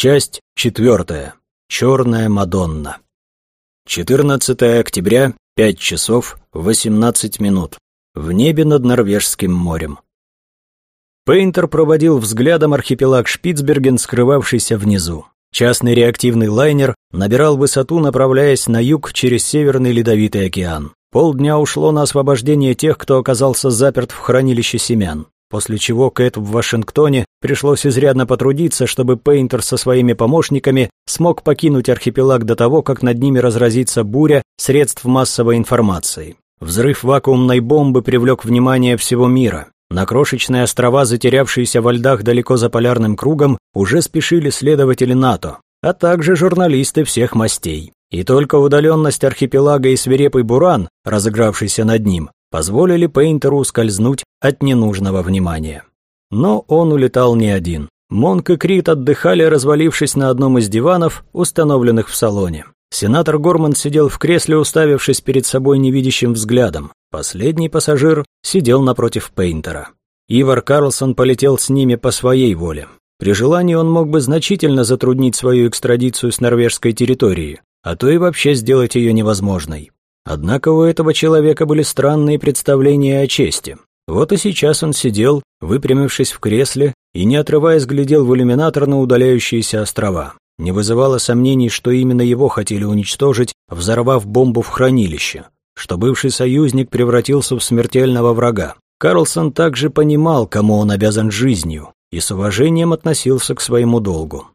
Часть четвертая. Черная Мадонна. 14 октября, 5 часов 18 минут. В небе над Норвежским морем. Пейнтер проводил взглядом архипелаг Шпицберген, скрывавшийся внизу. Частный реактивный лайнер набирал высоту, направляясь на юг через Северный Ледовитый океан. Полдня ушло на освобождение тех, кто оказался заперт в хранилище семян. После чего Кэт в Вашингтоне пришлось изрядно потрудиться, чтобы Пейнтер со своими помощниками смог покинуть архипелаг до того, как над ними разразится буря средств массовой информации. Взрыв вакуумной бомбы привлек внимание всего мира. На крошечные острова, затерявшиеся во льдах далеко за полярным кругом, уже спешили следователи НАТО, а также журналисты всех мастей. И только удаленность архипелага и свирепый буран, разыгравшийся над ним, позволили Пейнтеру скользнуть от ненужного внимания. Но он улетал не один. Монк и Крит отдыхали, развалившись на одном из диванов, установленных в салоне. Сенатор Горман сидел в кресле, уставившись перед собой невидящим взглядом. Последний пассажир сидел напротив Пейнтера. Ивар Карлсон полетел с ними по своей воле. При желании он мог бы значительно затруднить свою экстрадицию с норвежской территории, а то и вообще сделать ее невозможной. Однако у этого человека были странные представления о чести. Вот и сейчас он сидел, выпрямившись в кресле, и, не отрываясь, глядел в иллюминатор на удаляющиеся острова. Не вызывало сомнений, что именно его хотели уничтожить, взорвав бомбу в хранилище, что бывший союзник превратился в смертельного врага. Карлсон также понимал, кому он обязан жизнью, и с уважением относился к своему долгу.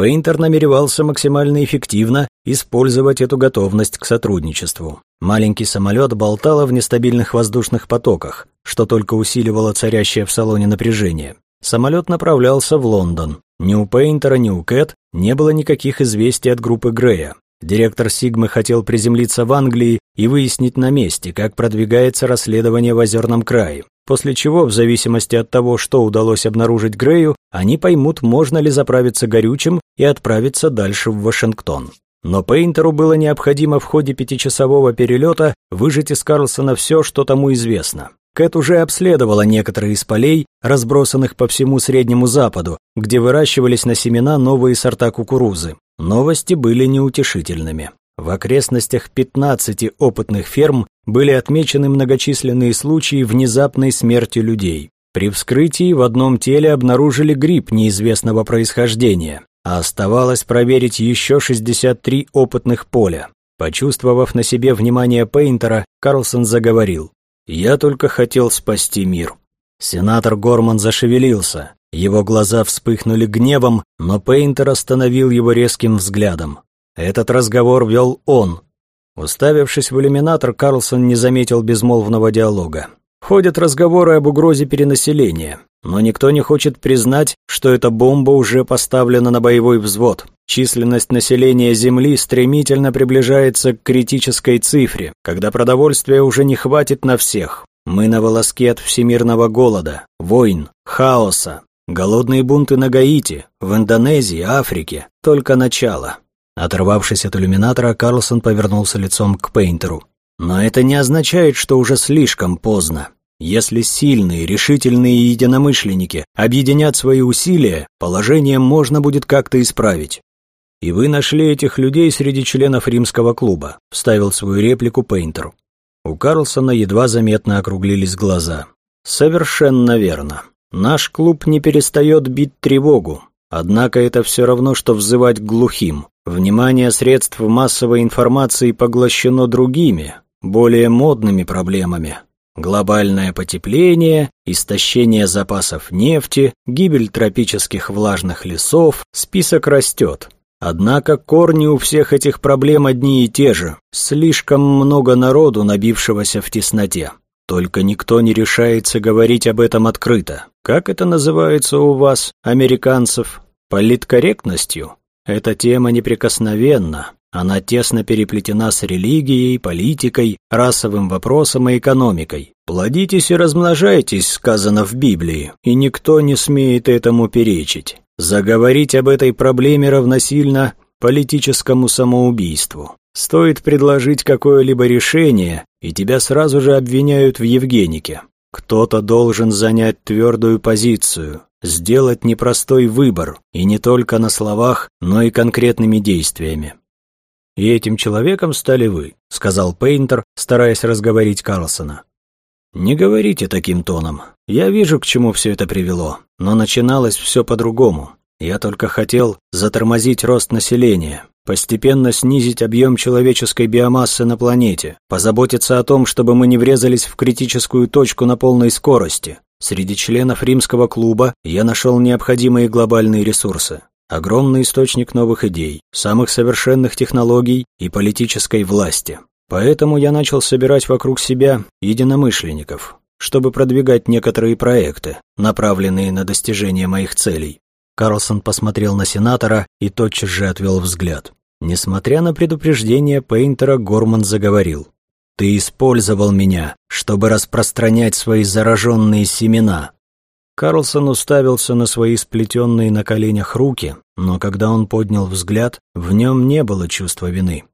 Пейнтер намеревался максимально эффективно использовать эту готовность к сотрудничеству. Маленький самолет болтало в нестабильных воздушных потоках, что только усиливало царящее в салоне напряжение. Самолет направлялся в Лондон. Ни у Пейнтера, ни у Кэт не было никаких известий от группы Грея. Директор Сигмы хотел приземлиться в Англии и выяснить на месте, как продвигается расследование в Озерном крае. После чего, в зависимости от того, что удалось обнаружить Грею, они поймут, можно ли заправиться горючим и отправиться дальше в Вашингтон. Но Пейнтеру было необходимо в ходе пятичасового перелета выжать из Карлсона все, что тому известно. Кэт уже обследовала некоторые из полей, разбросанных по всему Среднему Западу, где выращивались на семена новые сорта кукурузы. Новости были неутешительными. В окрестностях 15 опытных ферм были отмечены многочисленные случаи внезапной смерти людей. При вскрытии в одном теле обнаружили грипп неизвестного происхождения а оставалось проверить еще 63 опытных поля. Почувствовав на себе внимание Пейнтера, Карлсон заговорил. «Я только хотел спасти мир». Сенатор Горман зашевелился. Его глаза вспыхнули гневом, но Пейнтер остановил его резким взглядом. Этот разговор вел он. Уставившись в иллюминатор, Карлсон не заметил безмолвного диалога. Ходят разговоры об угрозе перенаселения, но никто не хочет признать, что эта бомба уже поставлена на боевой взвод. Численность населения Земли стремительно приближается к критической цифре, когда продовольствия уже не хватит на всех. Мы на волоске от всемирного голода, войн, хаоса. Голодные бунты на Гаити, в Индонезии, Африке. Только начало. Оторвавшись от иллюминатора, Карлсон повернулся лицом к Пейнтеру. Но это не означает, что уже слишком поздно. Если сильные, решительные единомышленники объединят свои усилия, положение можно будет как-то исправить. И вы нашли этих людей среди членов римского клуба, вставил свою реплику Пейнтер. У Карлсона едва заметно округлились глаза. Совершенно верно. Наш клуб не перестает бить тревогу. Однако это все равно, что взывать глухим. Внимание средств массовой информации поглощено другими, более модными проблемами. Глобальное потепление, истощение запасов нефти, гибель тропических влажных лесов, список растет. Однако корни у всех этих проблем одни и те же. Слишком много народу, набившегося в тесноте. Только никто не решается говорить об этом открыто. Как это называется у вас, американцев? Политкорректностью? Эта тема неприкосновенна. Она тесно переплетена с религией, политикой, расовым вопросом и экономикой. «Плодитесь и размножайтесь», сказано в Библии, и никто не смеет этому перечить. Заговорить об этой проблеме равносильно политическому самоубийству. Стоит предложить какое-либо решение, и тебя сразу же обвиняют в Евгенике. Кто-то должен занять твердую позицию, сделать непростой выбор, и не только на словах, но и конкретными действиями. «И этим человеком стали вы», — сказал Пейнтер, стараясь разговорить Карлсона. «Не говорите таким тоном. Я вижу, к чему все это привело, но начиналось все по-другому. Я только хотел затормозить рост населения, постепенно снизить объем человеческой биомассы на планете, позаботиться о том, чтобы мы не врезались в критическую точку на полной скорости. Среди членов римского клуба я нашел необходимые глобальные ресурсы. Огромный источник новых идей, самых совершенных технологий и политической власти. Поэтому я начал собирать вокруг себя единомышленников, чтобы продвигать некоторые проекты, направленные на достижение моих целей. Карлсон посмотрел на сенатора и тотчас же отвел взгляд. Несмотря на предупреждение Пейнтера, Горман заговорил. «Ты использовал меня, чтобы распространять свои зараженные семена». Карлсон уставился на свои сплетенные на коленях руки, но когда он поднял взгляд, в нем не было чувства вины.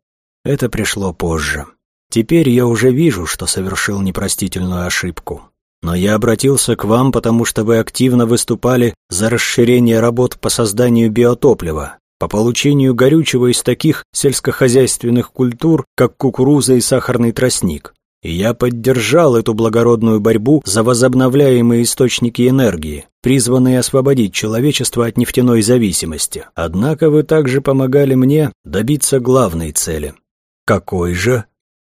Это пришло позже. Теперь я уже вижу, что совершил непростительную ошибку. Но я обратился к вам, потому что вы активно выступали за расширение работ по созданию биотоплива, по получению горючего из таких сельскохозяйственных культур, как кукуруза и сахарный тростник. И я поддержал эту благородную борьбу за возобновляемые источники энергии, призванные освободить человечество от нефтяной зависимости. Однако вы также помогали мне добиться главной цели. Какой же?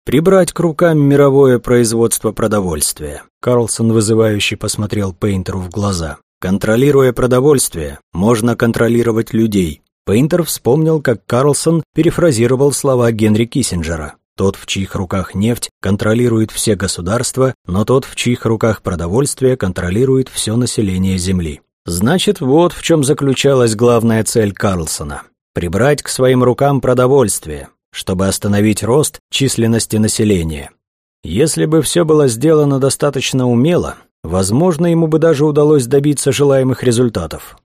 Прибрать к рукам мировое производство продовольствия. Карлсон вызывающе посмотрел Пейнтеру в глаза. Контролируя продовольствие, можно контролировать людей. Пейнтер вспомнил, как Карлсон перефразировал слова Генри Киссинджера. Тот, в чьих руках нефть, контролирует все государства, но тот, в чьих руках продовольствие, контролирует все население Земли. Значит, вот в чем заключалась главная цель Карлсона. Прибрать к своим рукам продовольствие, чтобы остановить рост численности населения. Если бы все было сделано достаточно умело, возможно, ему бы даже удалось добиться желаемых результатов.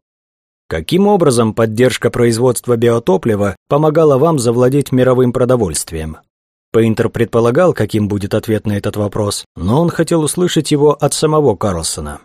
Каким образом поддержка производства биотоплива помогала вам завладеть мировым продовольствием? Пейнтер предполагал, каким будет ответ на этот вопрос, но он хотел услышать его от самого Карлсона.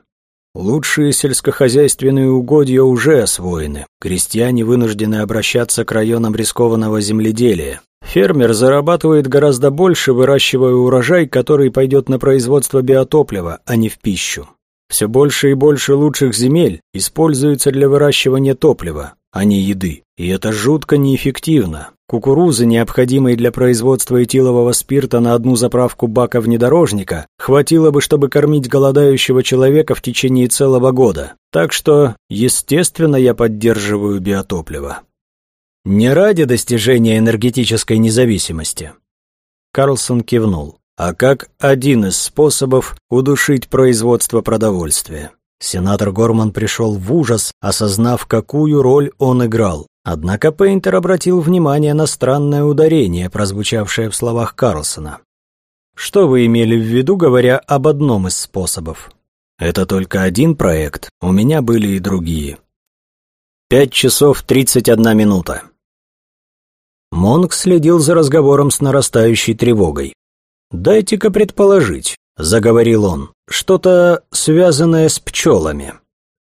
Лучшие сельскохозяйственные угодья уже освоены. Крестьяне вынуждены обращаться к районам рискованного земледелия. Фермер зарабатывает гораздо больше, выращивая урожай, который пойдет на производство биотоплива, а не в пищу. Все больше и больше лучших земель используются для выращивания топлива, а не еды. И это жутко неэффективно. Кукурузы, необходимой для производства этилового спирта на одну заправку бака внедорожника, хватило бы, чтобы кормить голодающего человека в течение целого года. Так что, естественно, я поддерживаю биотопливо. Не ради достижения энергетической независимости. Карлсон кивнул. А как один из способов удушить производство продовольствия. Сенатор Горман пришел в ужас, осознав, какую роль он играл. Однако Пейнтер обратил внимание на странное ударение, прозвучавшее в словах Карлсона. Что вы имели в виду, говоря об одном из способов? Это только один проект, у меня были и другие. Пять часов тридцать одна минута. Монк следил за разговором с нарастающей тревогой. «Дайте-ка предположить», — заговорил он, — «что-то связанное с пчелами».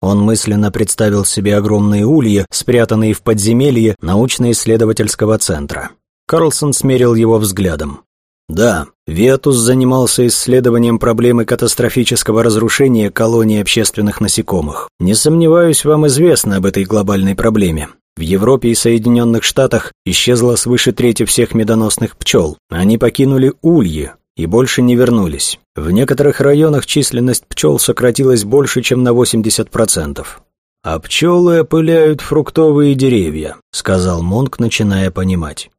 Он мысленно представил себе огромные ульи, спрятанные в подземелье научно-исследовательского центра. Карлсон смерил его взглядом. Да, Ветус занимался исследованием проблемы катастрофического разрушения колонии общественных насекомых. Не сомневаюсь, вам известно об этой глобальной проблеме. В Европе и Соединенных Штатах исчезло свыше трети всех медоносных пчел. Они покинули ульи, и больше не вернулись. В некоторых районах численность пчел сократилась больше, чем на 80%. «А пчелы опыляют фруктовые деревья», — сказал Монк, начиная понимать.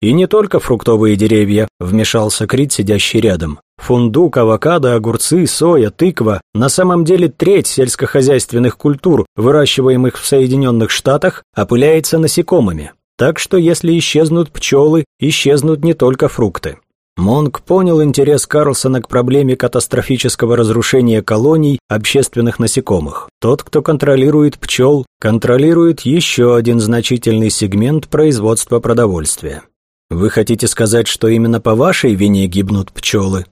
«И не только фруктовые деревья», — вмешался Крит, сидящий рядом. «Фундук, авокадо, огурцы, соя, тыква — на самом деле треть сельскохозяйственных культур, выращиваемых в Соединенных Штатах, опыляется насекомыми. Так что если исчезнут пчелы, исчезнут не только фрукты. Монк понял интерес Карлсона к проблеме катастрофического разрушения колоний общественных насекомых. Тот, кто контролирует пчел, контролирует еще один значительный сегмент производства продовольствия. Вы хотите сказать, что именно по вашей вине гибнут пчелы?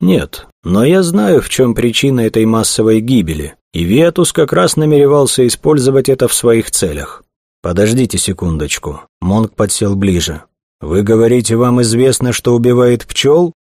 Нет, но я знаю, в чем причина этой массовой гибели. И Ветус как раз намеревался использовать это в своих целях. «Подождите секундочку». Монг подсел ближе. «Вы говорите, вам известно, что убивает пчел?»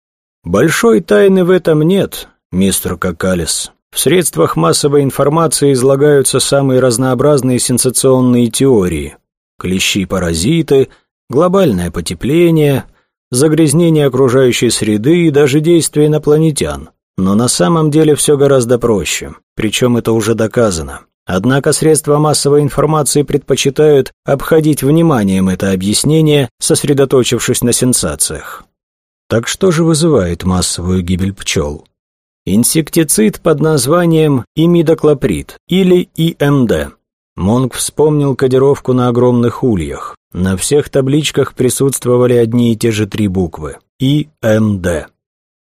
«Большой тайны в этом нет, мистер Какалис. В средствах массовой информации излагаются самые разнообразные сенсационные теории. Клещи-паразиты, глобальное потепление, загрязнение окружающей среды и даже действия инопланетян. Но на самом деле все гораздо проще, причем это уже доказано. Однако средства массовой информации предпочитают обходить вниманием это объяснение, сосредоточившись на сенсациях. Так что же вызывает массовую гибель пчел? Инсектицид под названием имидоклоприд или ИМД. Монг вспомнил кодировку на огромных ульях. На всех табличках присутствовали одни и те же три буквы – ИМД.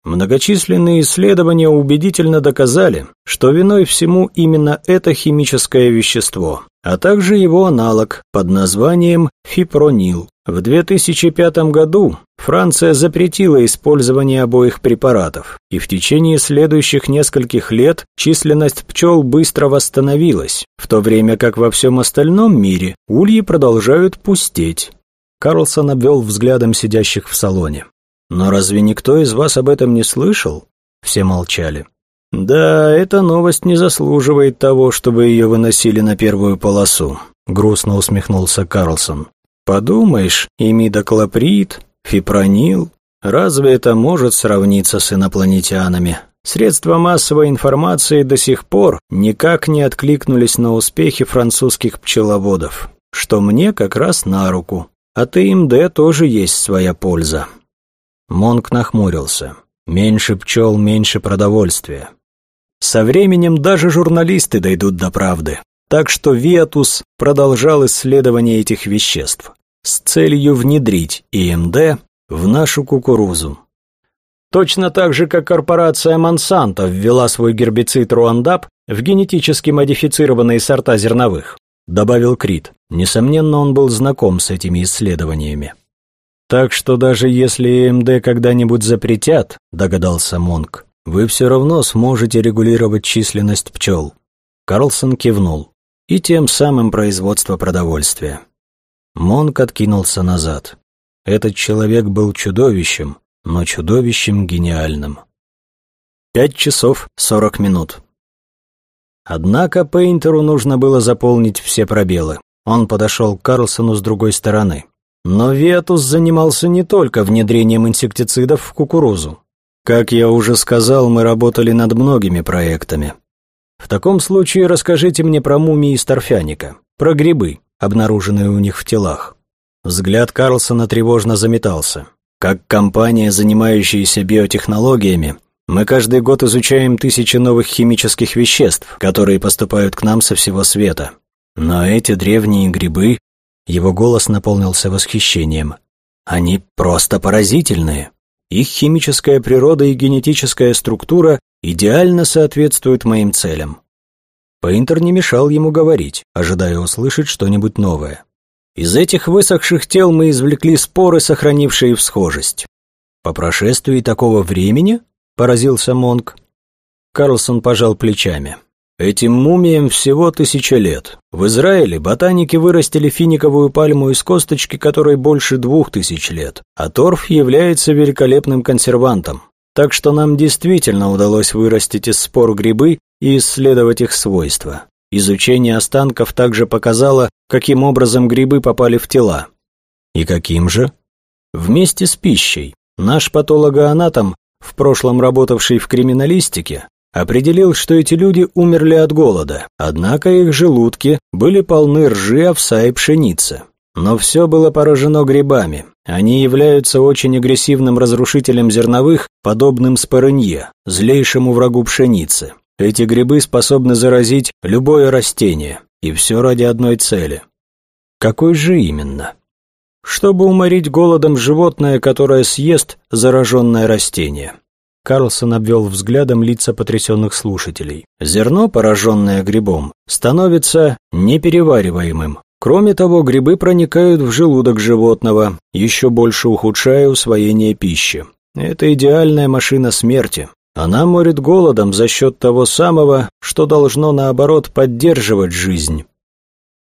Многочисленные исследования убедительно доказали, что виной всему именно это химическое вещество, а также его аналог под названием фипронил. В 2005 году Франция запретила использование обоих препаратов, и в течение следующих нескольких лет численность пчел быстро восстановилась, в то время как во всем остальном мире ульи продолжают пустеть. Карлсон обвел взглядом сидящих в салоне. «Но разве никто из вас об этом не слышал?» Все молчали. «Да, эта новость не заслуживает того, чтобы ее выносили на первую полосу», грустно усмехнулся Карлсон. «Подумаешь, имидоклоприд, фипронил. Разве это может сравниться с инопланетянами?» Средства массовой информации до сих пор никак не откликнулись на успехи французских пчеловодов, что мне как раз на руку. От ИМД тоже есть своя польза. Монк нахмурился. Меньше пчел, меньше продовольствия. Со временем даже журналисты дойдут до правды. Так что Виатус продолжал исследование этих веществ с целью внедрить ИМД в нашу кукурузу. Точно так же, как корпорация Монсанто ввела свой гербицид Руандап в генетически модифицированные сорта зерновых, добавил Крит. Несомненно, он был знаком с этими исследованиями. «Так что даже если МД когда-нибудь запретят», — догадался Монк, «вы все равно сможете регулировать численность пчел». Карлсон кивнул. «И тем самым производство продовольствия». Монк откинулся назад. Этот человек был чудовищем, но чудовищем гениальным. Пять часов сорок минут. Однако Пейнтеру нужно было заполнить все пробелы. Он подошел к Карлсону с другой стороны. Но Ветус занимался не только внедрением инсектицидов в кукурузу. Как я уже сказал, мы работали над многими проектами. В таком случае расскажите мне про мумии из торфяника, про грибы, обнаруженные у них в телах. Взгляд Карлсона тревожно заметался. Как компания, занимающаяся биотехнологиями, мы каждый год изучаем тысячи новых химических веществ, которые поступают к нам со всего света. Но эти древние грибы его голос наполнился восхищением. «Они просто поразительные. Их химическая природа и генетическая структура идеально соответствуют моим целям». Пейнтер не мешал ему говорить, ожидая услышать что-нибудь новое. Из этих высохших тел мы извлекли споры, сохранившие всхожесть. «По прошествии такого времени?» – поразился Монк. Карлсон пожал плечами. Этим мумиям всего тысяча лет. В Израиле ботаники вырастили финиковую пальму из косточки, которой больше двух тысяч лет, а торф является великолепным консервантом. Так что нам действительно удалось вырастить из спор грибы и исследовать их свойства. Изучение останков также показало, каким образом грибы попали в тела. И каким же? Вместе с пищей. Наш патологоанатом, в прошлом работавший в криминалистике, определил, что эти люди умерли от голода, однако их желудки были полны ржи, овса и пшеницы. Но все было поражено грибами. Они являются очень агрессивным разрушителем зерновых, подобным спорынье, злейшему врагу пшеницы. Эти грибы способны заразить любое растение, и все ради одной цели. Какой же именно? Чтобы уморить голодом животное, которое съест зараженное растение. Карлсон обвел взглядом лица потрясенных слушателей. Зерно, пораженное грибом, становится неперевариваемым. Кроме того, грибы проникают в желудок животного, еще больше ухудшая усвоение пищи. Это идеальная машина смерти. Она морит голодом за счет того самого, что должно, наоборот, поддерживать жизнь.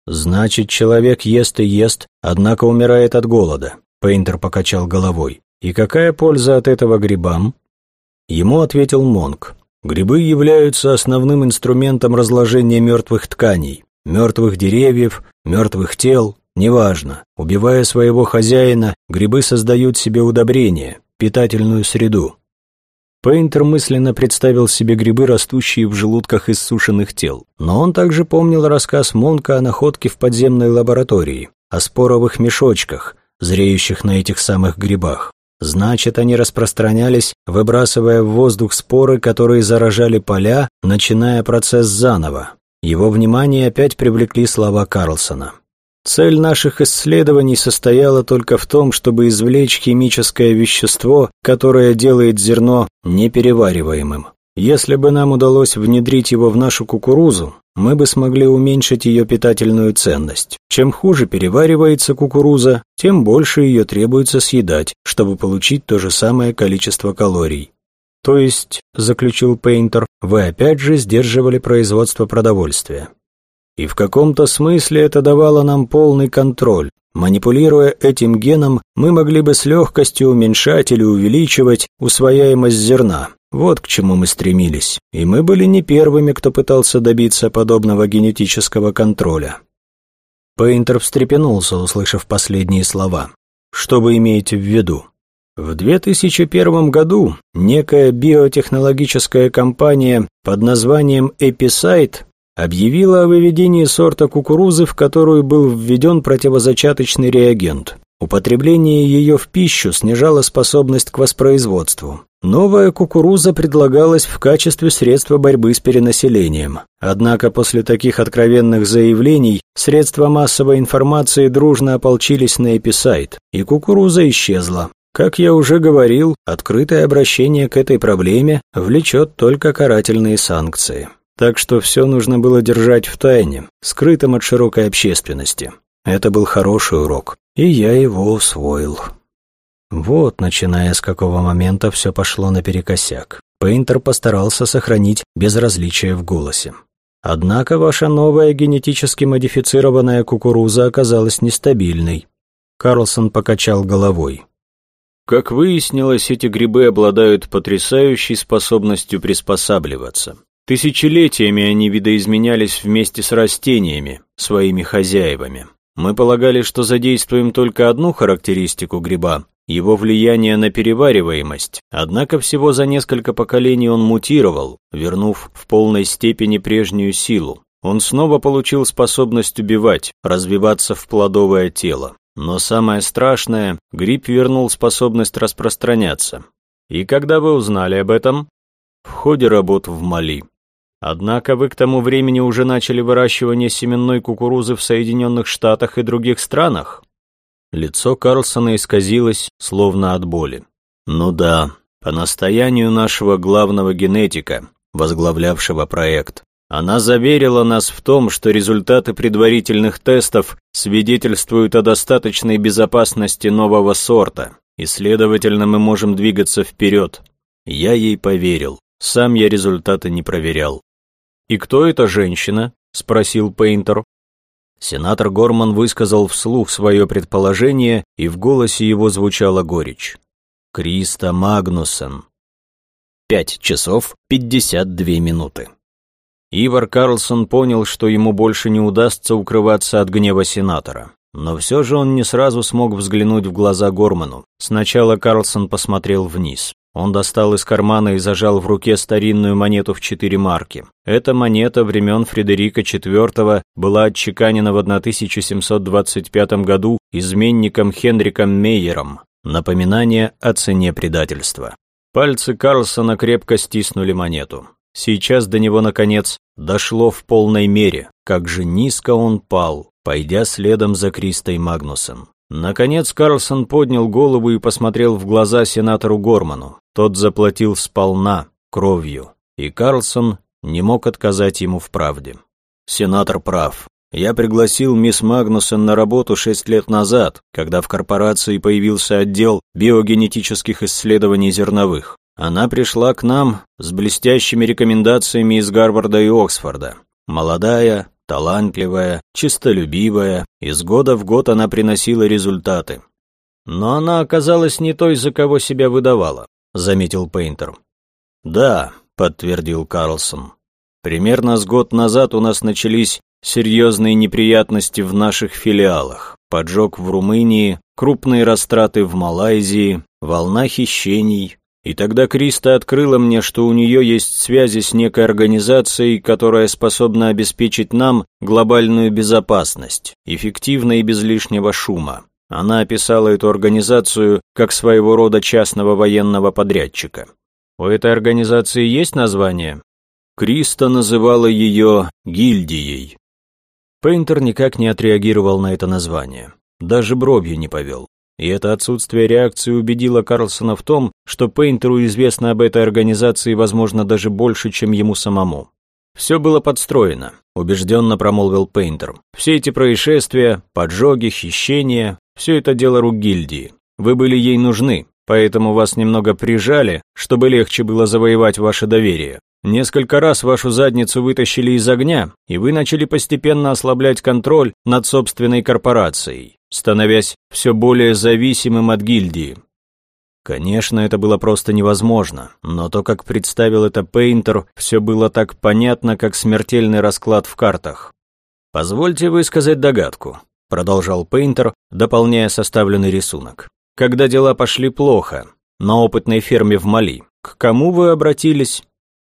Значит, человек ест и ест, однако умирает от голода. Пейнтер покачал головой. И какая польза от этого грибам? Ему ответил Монк. Грибы являются основным инструментом разложения мертвых тканей, мертвых деревьев, мертвых тел, неважно. Убивая своего хозяина, грибы создают себе удобрение, питательную среду. Пейнтер мысленно представил себе грибы, растущие в желудках иссушенных тел. Но он также помнил рассказ Монка о находке в подземной лаборатории, о споровых мешочках, зреющих на этих самых грибах. Значит, они распространялись, выбрасывая в воздух споры, которые заражали поля, начиная процесс заново. Его внимание опять привлекли слова Карлсона. Цель наших исследований состояла только в том, чтобы извлечь химическое вещество, которое делает зерно неперевариваемым. Если бы нам удалось внедрить его в нашу кукурузу, мы бы смогли уменьшить ее питательную ценность. Чем хуже переваривается кукуруза, тем больше ее требуется съедать, чтобы получить то же самое количество калорий. То есть, заключил Пейнтер, вы опять же сдерживали производство продовольствия. И в каком-то смысле это давало нам полный контроль. Манипулируя этим геном, мы могли бы с легкостью уменьшать или увеличивать усвояемость зерна. Вот к чему мы стремились. И мы были не первыми, кто пытался добиться подобного генетического контроля. Пейнтер встрепенулся, услышав последние слова. Что вы имеете в виду? В 2001 году некая биотехнологическая компания под названием Episite объявила о выведении сорта кукурузы, в которую был введен противозачаточный реагент. Употребление ее в пищу снижало способность к воспроизводству. Новая кукуруза предлагалась в качестве средства борьбы с перенаселением. Однако после таких откровенных заявлений средства массовой информации дружно ополчились на эписайт, и кукуруза исчезла. Как я уже говорил, открытое обращение к этой проблеме влечет только карательные санкции. Так что все нужно было держать в тайне, скрытым от широкой общественности. Это был хороший урок, и я его усвоил. Вот, начиная с какого момента все пошло наперекосяк. Пейнтер постарался сохранить безразличие в голосе. Однако ваша новая генетически модифицированная кукуруза оказалась нестабильной. Карлсон покачал головой. Как выяснилось, эти грибы обладают потрясающей способностью приспосабливаться. Тысячелетиями они видоизменялись вместе с растениями, своими хозяевами. Мы полагали, что задействуем только одну характеристику гриба – его влияние на перевариваемость, однако всего за несколько поколений он мутировал, вернув в полной степени прежнюю силу. Он снова получил способность убивать, развиваться в плодовое тело. Но самое страшное, гриб вернул способность распространяться. И когда вы узнали об этом? В ходе работ в Мали. Однако вы к тому времени уже начали выращивание семенной кукурузы в Соединенных Штатах и других странах. Лицо Карлсона исказилось, словно от боли. Ну да, по настоянию нашего главного генетика, возглавлявшего проект. Она заверила нас в том, что результаты предварительных тестов свидетельствуют о достаточной безопасности нового сорта, и, следовательно, мы можем двигаться вперед. Я ей поверил. Сам я результаты не проверял. «И кто эта женщина?» – спросил Пейнтер. Сенатор Горман высказал вслух свое предположение, и в голосе его звучала горечь. «Криста Магнусен». Пять часов пятьдесят две минуты. Ивар Карлсон понял, что ему больше не удастся укрываться от гнева сенатора. Но все же он не сразу смог взглянуть в глаза Горману. Сначала Карлсон посмотрел вниз. Он достал из кармана и зажал в руке старинную монету в четыре марки. Эта монета времен Фредерика IV была отчеканена в 1725 году изменником Хенриком Мейером. Напоминание о цене предательства. Пальцы Карлсона крепко стиснули монету. Сейчас до него, наконец, дошло в полной мере, как же низко он пал, пойдя следом за Кристой Магнусом. Наконец Карлсон поднял голову и посмотрел в глаза сенатору Горману. Тот заплатил сполна, кровью, и Карлсон не мог отказать ему в правде. Сенатор прав. Я пригласил мисс Магнусон на работу шесть лет назад, когда в корпорации появился отдел биогенетических исследований зерновых. Она пришла к нам с блестящими рекомендациями из Гарварда и Оксфорда. Молодая, талантливая, чистолюбивая, из года в год она приносила результаты. Но она оказалась не той, за кого себя выдавала, заметил Пейнтер. Да, подтвердил Карлсон. Примерно с год назад у нас начались серьезные неприятности в наших филиалах. Поджог в Румынии, крупные растраты в Малайзии, волна хищений, и тогда Криста открыла мне, что у нее есть связи с некой организацией, которая способна обеспечить нам глобальную безопасность, эффективно и без лишнего шума. Она описала эту организацию как своего рода частного военного подрядчика. У этой организации есть название? Криста называла ее гильдией. Пейнтер никак не отреагировал на это название. Даже бровью не повел. И это отсутствие реакции убедило Карлсона в том, что Пейнтеру известно об этой организации, возможно, даже больше, чем ему самому. «Все было подстроено», – убежденно промолвил Пейнтер. «Все эти происшествия, поджоги, хищения – все это дело рук гильдии. Вы были ей нужны, поэтому вас немного прижали, чтобы легче было завоевать ваше доверие. Несколько раз вашу задницу вытащили из огня, и вы начали постепенно ослаблять контроль над собственной корпорацией, становясь все более зависимым от гильдии. Конечно, это было просто невозможно, но то, как представил это Пейнтер, все было так понятно, как смертельный расклад в картах. «Позвольте высказать догадку», — продолжал Пейнтер, дополняя составленный рисунок. «Когда дела пошли плохо, на опытной ферме в Мали, к кому вы обратились?»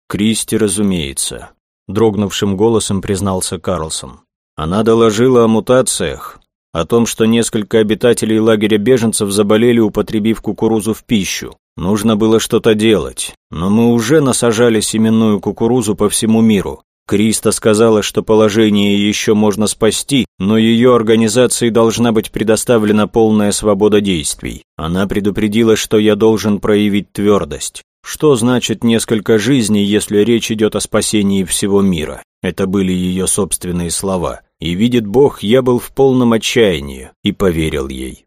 «Кристи, разумеется», — дрогнувшим голосом признался Карлсон. «Она доложила о мутациях, о том, что несколько обитателей лагеря беженцев заболели, употребив кукурузу в пищу. Нужно было что-то делать, но мы уже насажали семенную кукурузу по всему миру. Криста сказала, что положение еще можно спасти, но ее организации должна быть предоставлена полная свобода действий. Она предупредила, что я должен проявить твердость. Что значит несколько жизней, если речь идет о спасении всего мира? Это были ее собственные слова. И видит Бог, я был в полном отчаянии и поверил ей.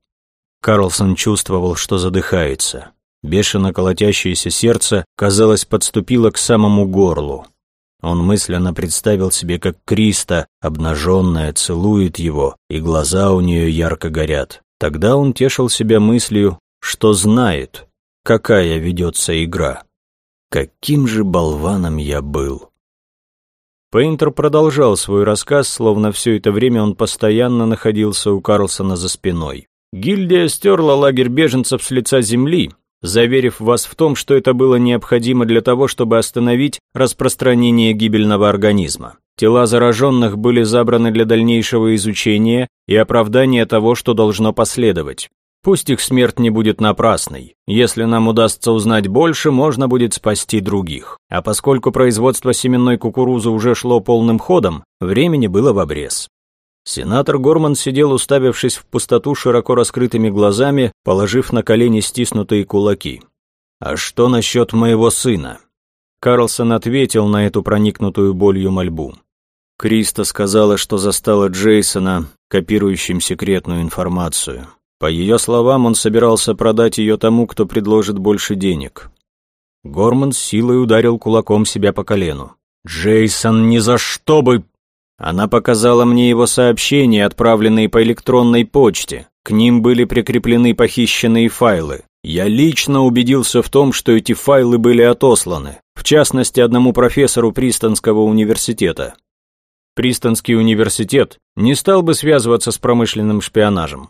Карлсон чувствовал, что задыхается. Бешено колотящееся сердце, казалось, подступило к самому горлу. Он мысленно представил себе, как Криста, обнаженная, целует его, и глаза у нее ярко горят. Тогда он тешил себя мыслью, что знает, какая ведется игра. Каким же болваном я был. Пейнтер продолжал свой рассказ, словно все это время он постоянно находился у Карлсона за спиной. «Гильдия стерла лагерь беженцев с лица земли, заверив вас в том, что это было необходимо для того, чтобы остановить распространение гибельного организма. Тела зараженных были забраны для дальнейшего изучения и оправдания того, что должно последовать. Пусть их смерть не будет напрасной. Если нам удастся узнать больше, можно будет спасти других. А поскольку производство семенной кукурузы уже шло полным ходом, времени было в обрез. Сенатор Горман сидел, уставившись в пустоту широко раскрытыми глазами, положив на колени стиснутые кулаки. «А что насчет моего сына?» Карлсон ответил на эту проникнутую болью мольбу. Криста сказала, что застала Джейсона, копирующим секретную информацию. По ее словам, он собирался продать ее тому, кто предложит больше денег. Горман с силой ударил кулаком себя по колену. «Джейсон, ни за что бы...» Она показала мне его сообщения, отправленные по электронной почте. К ним были прикреплены похищенные файлы. Я лично убедился в том, что эти файлы были отосланы, в частности, одному профессору Пристонского университета. Пристонский университет не стал бы связываться с промышленным шпионажем.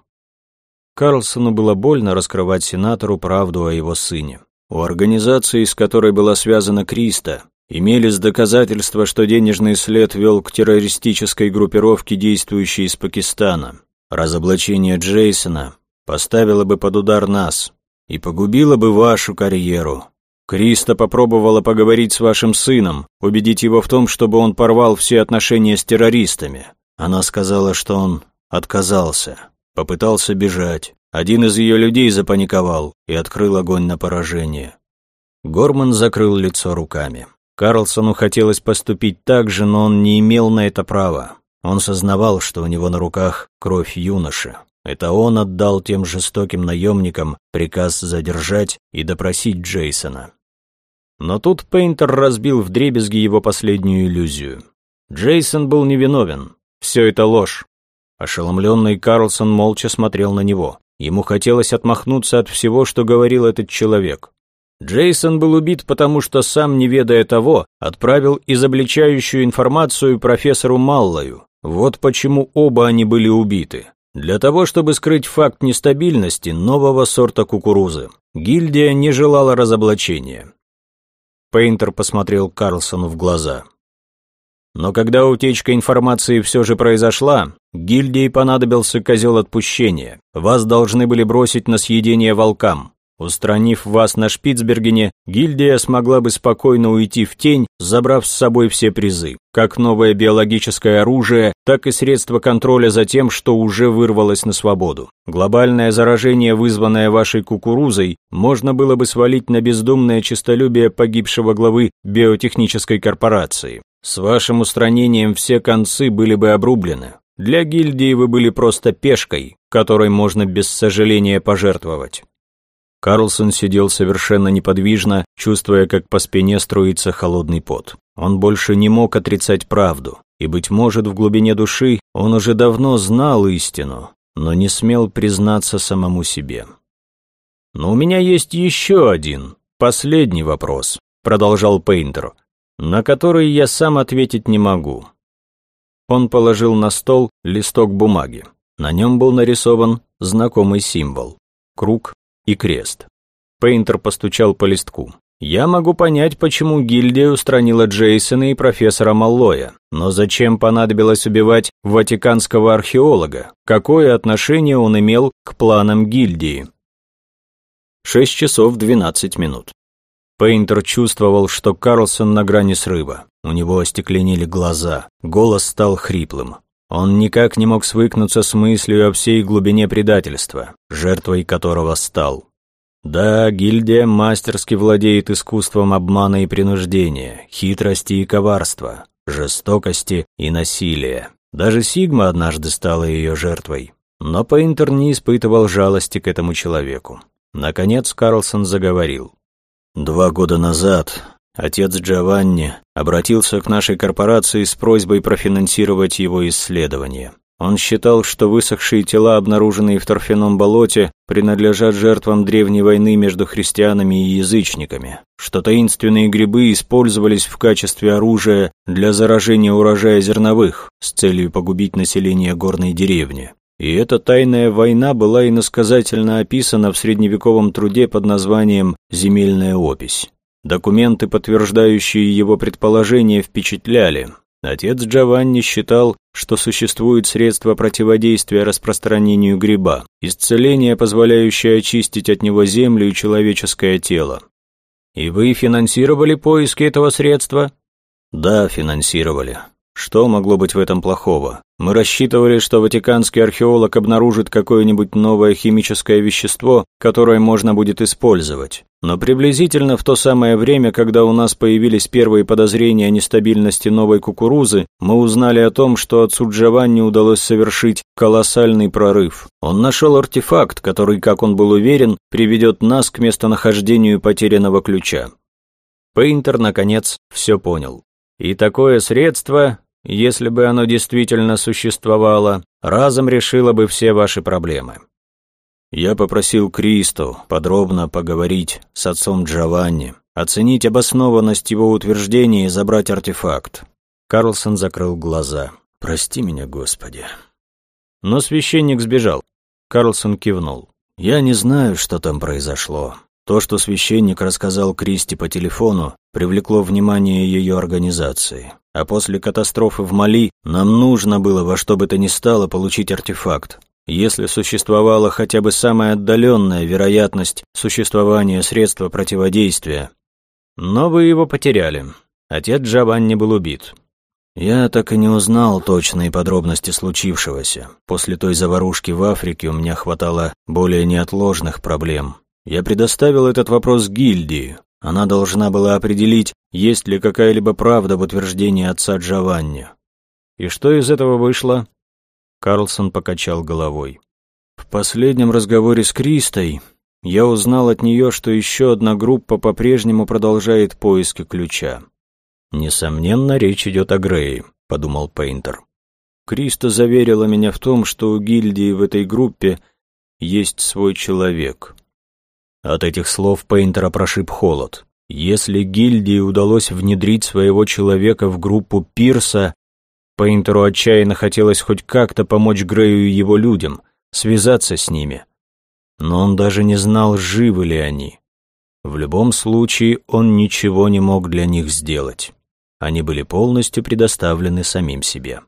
Карлсону было больно раскрывать сенатору правду о его сыне. У организации, с которой была связана Криста, имелись доказательства, что денежный след вел к террористической группировке, действующей из Пакистана. Разоблачение Джейсона поставило бы под удар нас и погубило бы вашу карьеру. Криста попробовала поговорить с вашим сыном, убедить его в том, чтобы он порвал все отношения с террористами. Она сказала, что он отказался. Попытался бежать. Один из ее людей запаниковал и открыл огонь на поражение. Горман закрыл лицо руками. Карлсону хотелось поступить так же, но он не имел на это права. Он сознавал, что у него на руках кровь юноши. Это он отдал тем жестоким наемникам приказ задержать и допросить Джейсона. Но тут Пейнтер разбил вдребезги его последнюю иллюзию. Джейсон был невиновен. Все это ложь. Ошеломленный Карлсон молча смотрел на него. Ему хотелось отмахнуться от всего, что говорил этот человек. Джейсон был убит, потому что сам, не ведая того, отправил изобличающую информацию профессору Маллою. Вот почему оба они были убиты. Для того, чтобы скрыть факт нестабильности нового сорта кукурузы, гильдия не желала разоблачения. Пейнтер посмотрел Карлсону в глаза. Но когда утечка информации все же произошла, гильдии понадобился козел отпущения. Вас должны были бросить на съедение волкам. Устранив вас на Шпицбергене, гильдия смогла бы спокойно уйти в тень, забрав с собой все призы, как новое биологическое оружие, так и средства контроля за тем, что уже вырвалось на свободу. Глобальное заражение, вызванное вашей кукурузой, можно было бы свалить на бездумное честолюбие погибшего главы биотехнической корпорации. С вашим устранением все концы были бы обрублены. Для гильдии вы были просто пешкой, которой можно без сожаления пожертвовать. Карлсон сидел совершенно неподвижно, чувствуя, как по спине струится холодный пот. Он больше не мог отрицать правду, и, быть может, в глубине души он уже давно знал истину, но не смел признаться самому себе. «Но у меня есть еще один, последний вопрос», — продолжал Пейнтер, «на который я сам ответить не могу». Он положил на стол листок бумаги. На нем был нарисован знакомый символ — круг и крест. Пейнтер постучал по листку. «Я могу понять, почему гильдия устранила Джейсона и профессора Маллоя, но зачем понадобилось убивать ватиканского археолога? Какое отношение он имел к планам гильдии?» Шесть часов двенадцать минут. Пейнтер чувствовал, что Карлсон на грани срыва. У него остекленели глаза, голос стал хриплым. Он никак не мог свыкнуться с мыслью о всей глубине предательства, жертвой которого стал. Да, гильдия мастерски владеет искусством обмана и принуждения, хитрости и коварства, жестокости и насилия. Даже Сигма однажды стала ее жертвой. Но Пейнтер не испытывал жалости к этому человеку. Наконец Карлсон заговорил. «Два года назад Отец Джованни обратился к нашей корпорации с просьбой профинансировать его исследование. Он считал, что высохшие тела, обнаруженные в торфяном болоте, принадлежат жертвам древней войны между христианами и язычниками, что таинственные грибы использовались в качестве оружия для заражения урожая зерновых с целью погубить население горной деревни. И эта тайная война была иносказательно описана в средневековом труде под названием «Земельная опись». Документы, подтверждающие его предположения, впечатляли. Отец Джованни считал, что существует средство противодействия распространению гриба, исцеление, позволяющее очистить от него землю и человеческое тело. «И вы финансировали поиски этого средства?» «Да, финансировали. Что могло быть в этом плохого? Мы рассчитывали, что ватиканский археолог обнаружит какое-нибудь новое химическое вещество, которое можно будет использовать. Но приблизительно в то самое время, когда у нас появились первые подозрения о нестабильности новой кукурузы, мы узнали о том, что отцу Джованни удалось совершить колоссальный прорыв. Он нашел артефакт, который, как он был уверен, приведет нас к местонахождению потерянного ключа. Пейнтер, наконец, все понял. И такое средство, если бы оно действительно существовало, разом решило бы все ваши проблемы. Я попросил Кристо подробно поговорить с отцом Джованни, оценить обоснованность его утверждений и забрать артефакт. Карлсон закрыл глаза. «Прости меня, Господи». Но священник сбежал. Карлсон кивнул. «Я не знаю, что там произошло. То, что священник рассказал Кристи по телефону, привлекло внимание ее организации. А после катастрофы в Мали нам нужно было во что бы то ни стало получить артефакт. Если существовала хотя бы самая отдаленная вероятность существования средства противодействия. Но вы его потеряли. Отец Джованни был убит. Я так и не узнал точные подробности случившегося. После той заварушки в Африке у меня хватало более неотложных проблем. Я предоставил этот вопрос гильдии. Она должна была определить, есть ли какая-либо правда в утверждении отца Джованни. И что из этого вышло? Карлсон покачал головой. В последнем разговоре с Кристой я узнал от нее, что еще одна группа по-прежнему продолжает поиски ключа. «Несомненно, речь идет о Грее», — подумал Пейнтер. Криста заверила меня в том, что у гильдии в этой группе есть свой человек. От этих слов Пейнтера прошиб холод. Если гильдии удалось внедрить своего человека в группу Пирса, Пейнтеру отчаянно хотелось хоть как-то помочь Грею и его людям, связаться с ними. Но он даже не знал, живы ли они. В любом случае, он ничего не мог для них сделать. Они были полностью предоставлены самим себе.